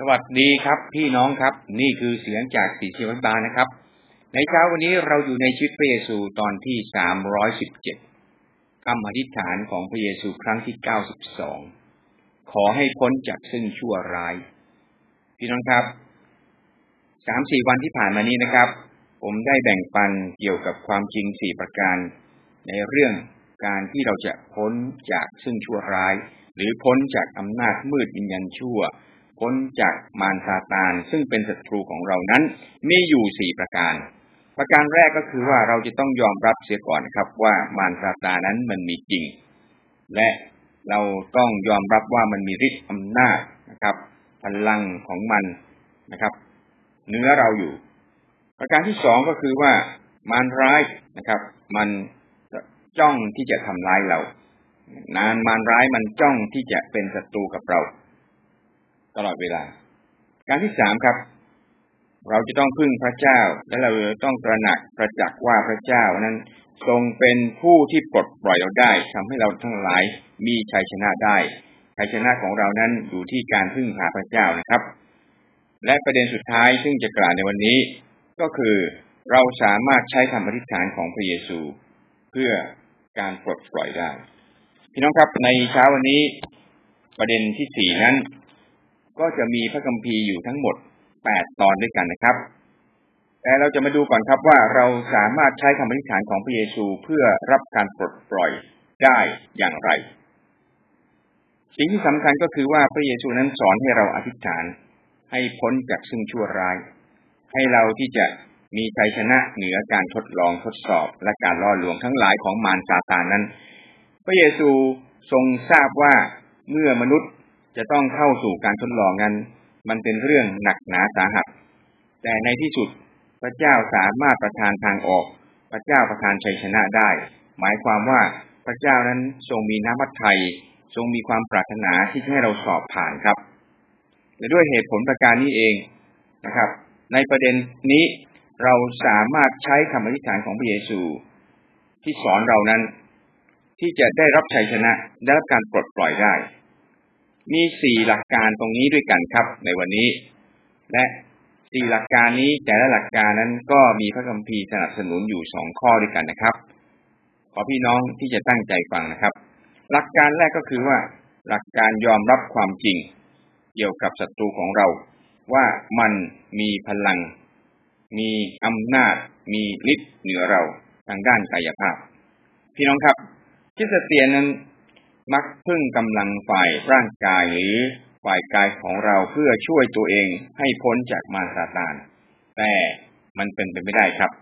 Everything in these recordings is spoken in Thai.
สวัสดีครับ พี่น้องครับ นี่คือเสียงจากสีเชียวันบาลนะครับ ในเช้าวันนี้เราอยู่ในชีวิตพระเยซูตอนที่สามร้อยสิบเจ็ดคำอธิษฐานของพระเยซูครั้งที่เก้าสิบสองขอให้พ้นจากซึ่งชั่วร้าย พี่น้องครับสามสี่วันที่ผ่านมานี้นะครับ ผมได้แบ่งปันเกี่ยวกับความจริงสี่ประการ ในเรื่องการที่เราจะพ้นจากซึ่งชั่วร้าย หรือพ้นจากอำนาจมืดวิญญาณชั่ว พ้นจากมารซาตาน ซึ่งเป็นศัตรูของเรานั้น มีอยู่สี่ประการ ประการแรกก็คือว่าเราจะต้องยอมรับเสียก่อนครับว่ามารซาตานนั้นมันมีจริง และเราต้องยอมรับว่ามันมีฤทธิ์อำนาจนะครับ พลังของมันนะครับ เนื้อเราอยู่ ประการที่สองก็คือว่ามารร้ายนะครับ มันจ้องที่จะทำร้ายเรานานมารร้ายมันจ้องที่จะเป็นศัตรูกับเรา ตลอดเวลา การที่สามครับ เราจะต้องพึ่งพระเจ้า และเราต้องตระหนักประจักษ์ว่าพระเจ้านั้นทรงเป็นผู้ที่ปลดปล่อยเราได้ทำให้เราทั้งหลายมีชัยชนะได้ชัยชนะของเรานั้นอยู่ที่การพึ่งพาพระเจ้านะครับ และประเด็นสุดท้ายซึ่งจะกล่าวในวันนี้ ก็คือเราสามารถใช้คำอธิษฐานของพระเยซู เพื่อการปลดปล่อยได้ พี่น้องครับในเช้าวันนี้ ประเด็นที่สี่นั้น ก็จะมีพระคัมภีร์อยู่ทั้งหมดแปดตอนด้วยกันนะครับ แต่เราจะมาดูก่อนครับว่าเราสามารถใช้คำอธิษฐานของพระเยซูเพื่อรับการปลดปล่อยได้อย่างไร สิ่งที่สำคัญก็คือว่าพระเยซูนั้นสอนให้เราอธิษฐาน ให้พ้นจากซึ่งชั่วร้าย ให้เราที่จะมีชัยชนะเหนือการทดลองทดสอบและการล่อลวงทั้งหลายของมารซาตานนั้น พระเยซูทรงทราบว่าเมื่อมนุษย์ จะต้องเข้าสู่การทดลองนั้น มันเป็นเรื่องหนักหนาสาหัส แต่ในที่สุดพระเจ้าสามารถประทานทางออก พระเจ้าประทานชัยชนะได้ หมายความว่าพระเจ้านั้นทรงมีน้ำมัทไทยทรงมีความปรารถนาที่จะให้เราสอบผ่านครับและด้วยเหตุผลประการนี้เองนะครับ ในประเด็นนี้เราสามารถใช้คำอธิษฐานของพระเยซูที่สอนเรานั้น ที่จะได้รับชัยชนะได้รับการปลดปล่อยได้ มีสี่หลักการตรงนี้ด้วยกันครับ ในวันนี้ และสี่หลักการนี้แต่ละหลักการนั้นก็มีพระคัมภีร์สนับสนุนอยู่สองข้อด้วยกันนะครับ ขอพี่น้องที่จะตั้งใจฟังนะครับ หลักการแรกก็คือว่า หลักการยอมรับความจริง เกี่ยวกับศัตรูของเรา ว่ามันมีพลัง มีอำนาจ มีฤทธิ์เหนือเราทางด้านกายภาพ พี่น้องครับคริสเตียนนั้น มักพึ่งกำลังฝ่ายร่างกายหรือฝ่ายกายของเราเพื่อช่วยตัวเองให้พ้นจากมารซาตาน แต่มันเป็นไปไม่ได้ครับ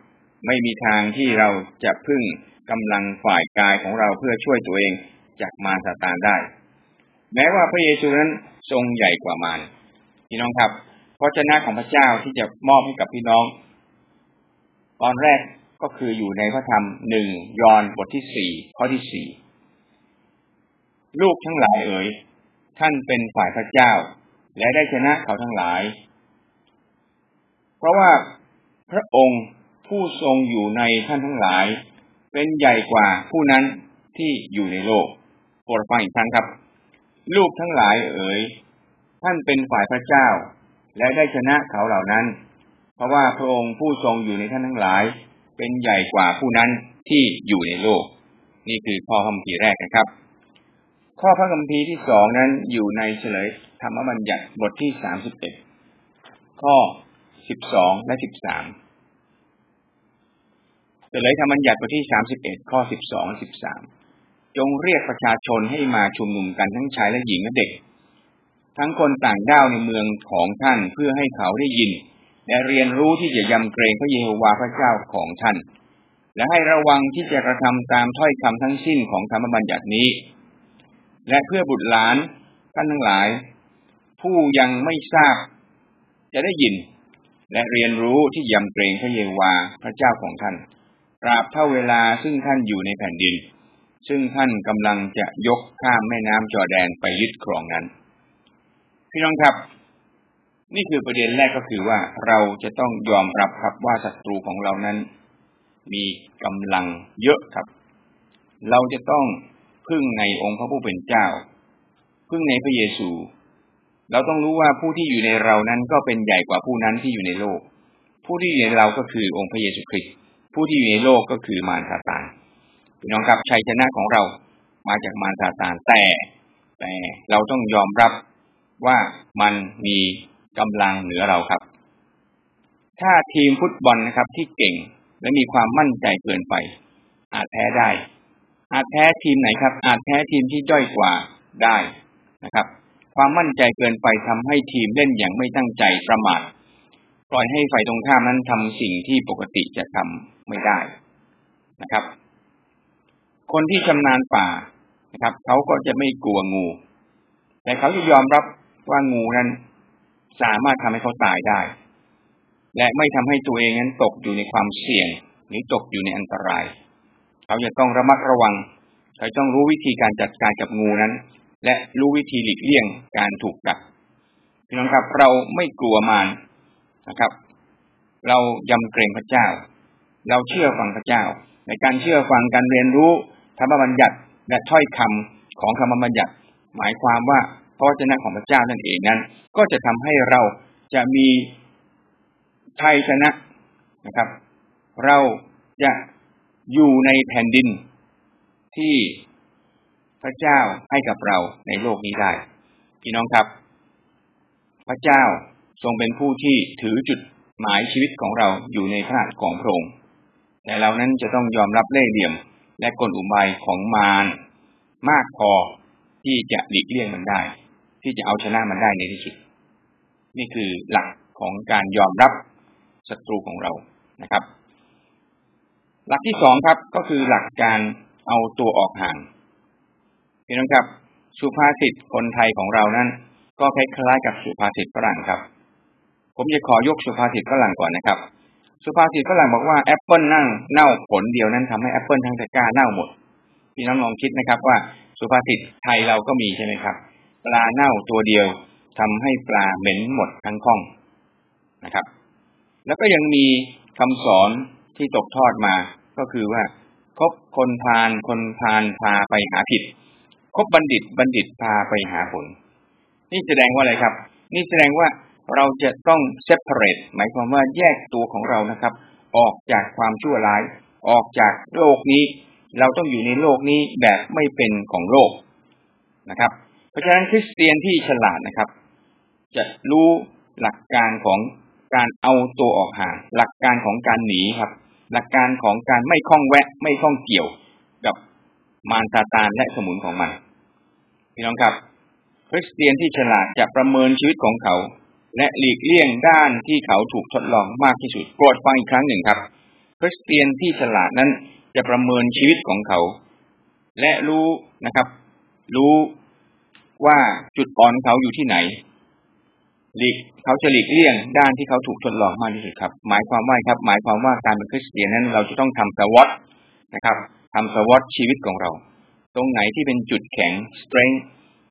ไม่มีทางที่เราจะพึ่งกำลังฝ่ายกายของเราเพื่อช่วยตัวเองจากมารซาตานได้ แม้ว่าพระเยซูนั้นทรงใหญ่กว่ามารพี่น้องครับพระเจ้าของพระเจ้าที่จะมอบให้กับพี่น้อง ตอนแรกก็คืออยู่ในพระธรรมหนึ่งยอห์นบทที่สี่ข้อที่สี่ ลูกทั้งหลายเอ๋ยท่านเป็นฝ่ายพระเจ้า และได้ชนะเขาทั้งหลาย เพราะว่าพระองค์ผู้ทรงอยู่ในท่านทั้งหลาย เป็นใหญ่กว่าผู้นั้นที่อยู่ในโลกโปรดฟังอีกครั้งครับ ลูกทั้งหลายเอ๋ยท่านเป็นฝ่ายพระเจ้า และได้ชนะเขาเหล่านั้น เพราะว่าพระองค์ผู้ทรงอยู่ในท่านทั้งหลาย เป็นใหญ่กว่าผู้นั้นที่อยู่ในโลก นี่คือข้อคำพีแรกนะครับ ข้อพระคัมภีร์ที่สองนั้นอยู่ในเฉลยธรรมบัญญัติบทที่สามสิบเอ็ดข้อสิบสองและสิบสามเฉลยธรรมบัญญัติบทที่สามสิบเอ็ดข้อสิบสองสิบสามจงเรียกประชาชนให้มาชุมนุมกันทั้งชายและหญิงและเด็ก ทั้งคนต่างด้าวในเมืองของท่านเพื่อให้เขาได้ยิน และเรียนรู้ที่จะยำเกรงพระเยโฮวาห์พระเจ้าของท่าน และให้ระวังที่จะกระทำตามถ้อยคำทั้งสิ้นของธรรมบัญญัตินี้ และเพื่อบุตรหลานท่านทั้งหลาย ผู้ยังไม่ทราบ จะได้ยิน และเรียนรู้ที่ยำเกรงพระเยโฮวาพระเจ้าของท่านตราบเท่าเวลาซึ่งท่านอยู่ในแผ่นดิน ซึ่งท่านกำลังจะยกข้ามแม่น้ำจอแดนไปยึดครองนั้น พี่น้องครับ นี่คือประเด็นแรกก็คือว่าเราจะต้องยอมรับครับว่าศัตรูของเรานั้น มีกำลังเยอะครับ เราจะต้อง พึ่งในองค์พระผู้เป็นเจ้า พึ่งในพระเยซู เราต้องรู้ว่าผู้ที่อยู่ในเรานั้นก็เป็นใหญ่กว่าผู้นั้นที่อยู่ในโลก ผู้ที่อยู่ในเราก็คือองค์พระเยซูคริสต์ผู้ที่อยู่ในโลกก็คือมารซาตานพี่น้องครับชัยชนะของเรามาจากมารซาตานแต่ แต่เราต้องยอมรับว่ามันมีกำลังเหนือเราครับ ถ้าทีมฟุตบอลนะครับที่เก่งและมีความมั่นใจเกินไป อาจแพ้ได้ อาจแพ้ทีมไหนครับ อาจแพ้ทีมที่ด้อยกว่าได้นะครับ ความมั่นใจเกินไปทำให้ทีมเล่นอย่างไม่ตั้งใจประมาทปล่อยให้ฝ่ายตรงข้ามนั้นทำสิ่งที่ปกติจะทำไม่ได้นะครับ คนที่ชำนาญป่านะครับเขาก็จะไม่กลัวงู แต่เขาจะยอมรับว่างูนั้นสามารถทำให้เขาตายได้ และไม่ทำให้ตัวเองนั้นตกอยู่ในความเสี่ยง หรือตกอยู่ในอันตราย เขาจะต้องระมัดระวัง เขาต้องรู้วิธีการจัดการกับงูนั้น และรู้วิธีหลีกเลี่ยงการถูกกัดพี่น้องครับเราไม่กลัวมารนะครับ เรายำเกรงพระเจ้า เราเชื่อฟังพระเจ้า ในการเชื่อฟังการเรียนรู้ธรรมบัญญัติและถ้อยคำของธรรมบัญญัติ หมายความว่าพระวจนะของพระเจ้านั่นเองนั้น ก็จะทำให้เราจะมีชัยชนะนะครับ เราจะ อยู่ในแผ่นดินที่พระเจ้าให้กับเราในโลกนี้ได้ พี่น้องครับ พระเจ้าทรงเป็นผู้ที่ถือจุดหมายชีวิตของเราอยู่ในพระหัตถ์ของพระองค์แต่เรานั้นจะต้องยอมรับเล่ห์เหลี่ยม และกลอุบายของมารมากพอที่จะหลีกเลี่ยงมันได้ ที่จะเอาชนะมันได้ในที่สุด นี่คือหลักของการยอมรับศัตรูของเรานะครับ หลักที่สองครับก็คือหลักการเอาตัวออกห่างพี่น้องครับ สุภาษิตคนไทยของเรานั้น ก็คล้ายๆกับสุภาษิตฝรั่งครับ ผมจะขอยกสุภาษิตฝรั่งก่อนนะครับ สุภาษิตฝรั่งบอกว่าแอปเปิลนั่งเน่าผลเดียวนั้นทำให้แอปเปิลทั้งตะกร้าเน่าหมดพี่น้องลองคิดนะครับว่าสุภาษิตไทยเราก็มีใช่ไหมครับ ปลาเน่าตัวเดียวทำให้ปลาเหม็นหมดทั้งคลองนะครับ แล้วก็ยังมีคำสอน ที่ตกทอดมา ก็คือว่าคบคนพาลคนพาลพาไปหาผิดคบบัณฑิตบัณฑิตพาไปหาผล นี่แสดงว่าอะไรครับ นี่แสดงว่าเราจะต้อง separate หมายความว่าแยกตัวของเรานะครับ ออกจากความชั่วร้าย ออกจากโลกนี้ เราต้องอยู่ในโลกนี้แบบไม่เป็นของโลกนะครับ เพราะฉะนั้นคริสเตียนที่ฉลาดนะครับ จะรู้หลักการของการเอาตัวออกห่างหลักการของการหนีครับ หลักการของการไม่คล้องแวะ ไม่คล้องเกี่ยวกับมารซาตานและสมุนของมันพี่น้องครับคริสเตียนที่ฉลาดจะประเมินชีวิตของเขา และหลีกเลี่ยงด้านที่เขาถูกทดลองมากที่สุดโปรดฟังอีกครั้งหนึ่งครับคริสเตียนที่ฉลาดนั้นจะประเมินชีวิตของเขา และรู้นะครับ รู้ว่าจุดอ่อนเขาอยู่ที่ไหน หลีกเขาจะหลีกเลี่ยงด้านที่เขาถูกทดลองมากที่สุดครับ หมายความว่าครับ หมายความว่าการเป็นคริสเตียนนั้นเราจะต้องทำสวอตนะครับทำสวอตชีวิตของเรา ตรงไหนที่เป็นจุดแข็ง strength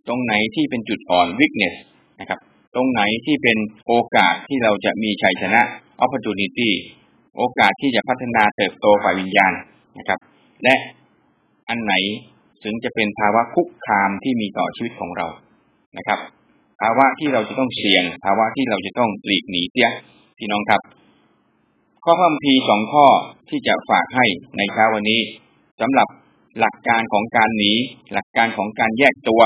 ตรงไหนที่เป็นจุดอ่อน weakness นะครับ ตรงไหนที่เป็นโอกาสที่เราจะมีชัยชนะ opportunity โอกาสที่จะพัฒนาเติบโตฝ่ายวิญญาณนะครับ และอันไหนถึงจะเป็นภาวะคุกคามที่มีต่อชีวิตของเรานะครับ ภาวะที่เราจะต้องเสี่ยง ภาวะที่เราจะต้องหลีกหนีเสียพี่น้องครับ ข้อพัมพีสองข้อที่จะฝากให้ในเช้าวันนี้สำหรับหลักการของการหนี หลักการของการแยกตัว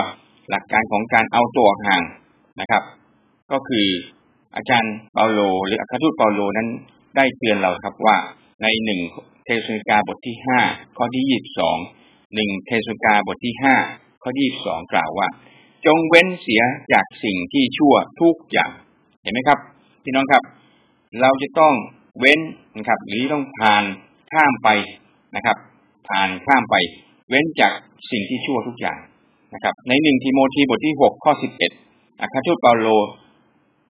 หลักการของการเอาตัวห่างนะครับ ก็คืออาจารย์เปาโล หรืออัครทูตเปาโลนั้นได้เตือนเราครับว่าในหนึ่งเทสุกาบทที่ห้าข้อที่ยี่สิบสองหนึ่งเทสุกาบทที่ห้าข้อที่ยี่สิบสองกล่าวว่า จงเว้นเสียจากสิ่งที่ชั่วทุกอย่างเห็นไหมครับ พี่น้องครับ เราจะต้องเว้นนะครับ หรือต้องผ่านข้ามไปนะครับ ผ่านข้ามไป เว้นจากสิ่งที่ชั่วทุกอย่างนะครับ ในหนึ่งทีโมธีบทที่หกข้อสิบเอ็ดอัครทูตเปาโล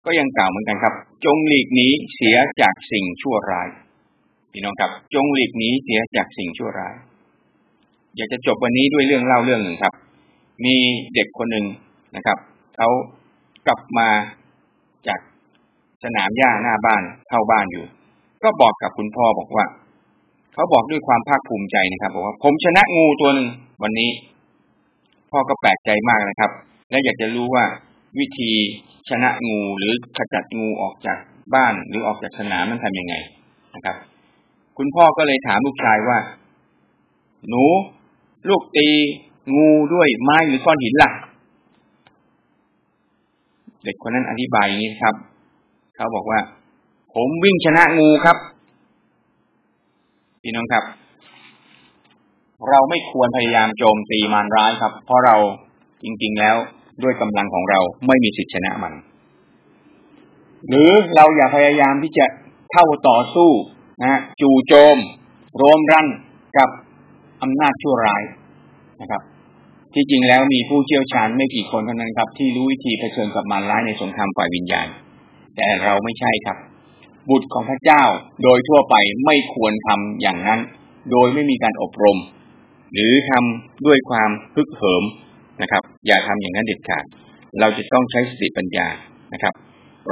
ก็ยังกล่าวเหมือนกันครับ จงหลีกหนีเสียจากสิ่งชั่วร้ายพี่น้องครับ จงหลีกหนีเสียจากสิ่งชั่วร้าย อยากจะจบวันนี้ด้วยเรื่องเล่าเรื่องหนึ่งครับ มีเด็กคนหนึ่งนะครับเขากลับมาจากสนามหญ้าหน้าบ้านเข้าบ้านอยู่ ก็บอกกับคุณพ่อบอกว่าเขาบอกด้วยความภาคภูมิใจนะครับบอกว่า ผมชนะงูตัวหนึ่งวันนี้ พ่อก็แปลกใจมากนะครับ และอยากจะรู้ว่าวิธีชนะงูหรือขจัดงูออกจากบ้านหรือออกจากสนามมันทำยังไงนะครับ คุณพ่อก็เลยถามลูกชายว่า หนู ลูกตี งูด้วยไม้หรือก้อนหินล่ะ เด็กคนนั้นอธิบายอย่างนี้ครับ เขาบอกว่า ผมวิ่งชนะงูครับพี่น้องครับ เราไม่ควรพยายามโจมตีมารร้ายครับ เพราะเราจริง ๆ แล้วด้วยกำลังของเราไม่มีสิทธิชนะมัน หรือเราอย่าพยายามที่จะเข้าต่อสู้นะจู่โจมรวมรันกับอำนาจชั่วร้ายนะครับ ที่จริงแล้วมีผู้เชี่ยวชาญไม่กี่คนเท่านั้นครับ ที่รู้วิธีเผชิญกับมารร้ายในสงครามฝ่ายวิญญาณ แต่เราไม่ใช่ครับ บุตรของพระเจ้าโดยทั่วไปไม่ควรทำอย่างนั้น โดยไม่มีการอบรม หรือทำด้วยความฮึกเหิมนะครับ อย่าทำอย่างนั้นเด็ดขาด เราจะต้องใช้สติปัญญานะครับ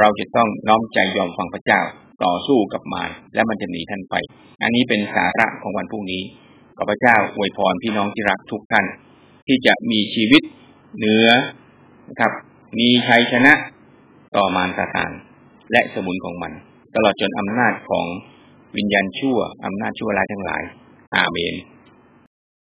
เราจะต้องน้อมใจยอมฟังพระเจ้าต่อสู้กับมารและมันจะหนีท่านไป อันนี้เป็นสาระของวันพรุ่งนี้ขอพระเจ้าอวยพรพี่น้องที่รักทุกท่าน ที่จะมีชีวิตเหนือนะครับ มีชัยชนะต่อมารซาตานและสมุนของมัน ตลอดจนอำนาจของวิญญาณชั่วอำนาจชั่วร้ายทั้งหลาย อาเมน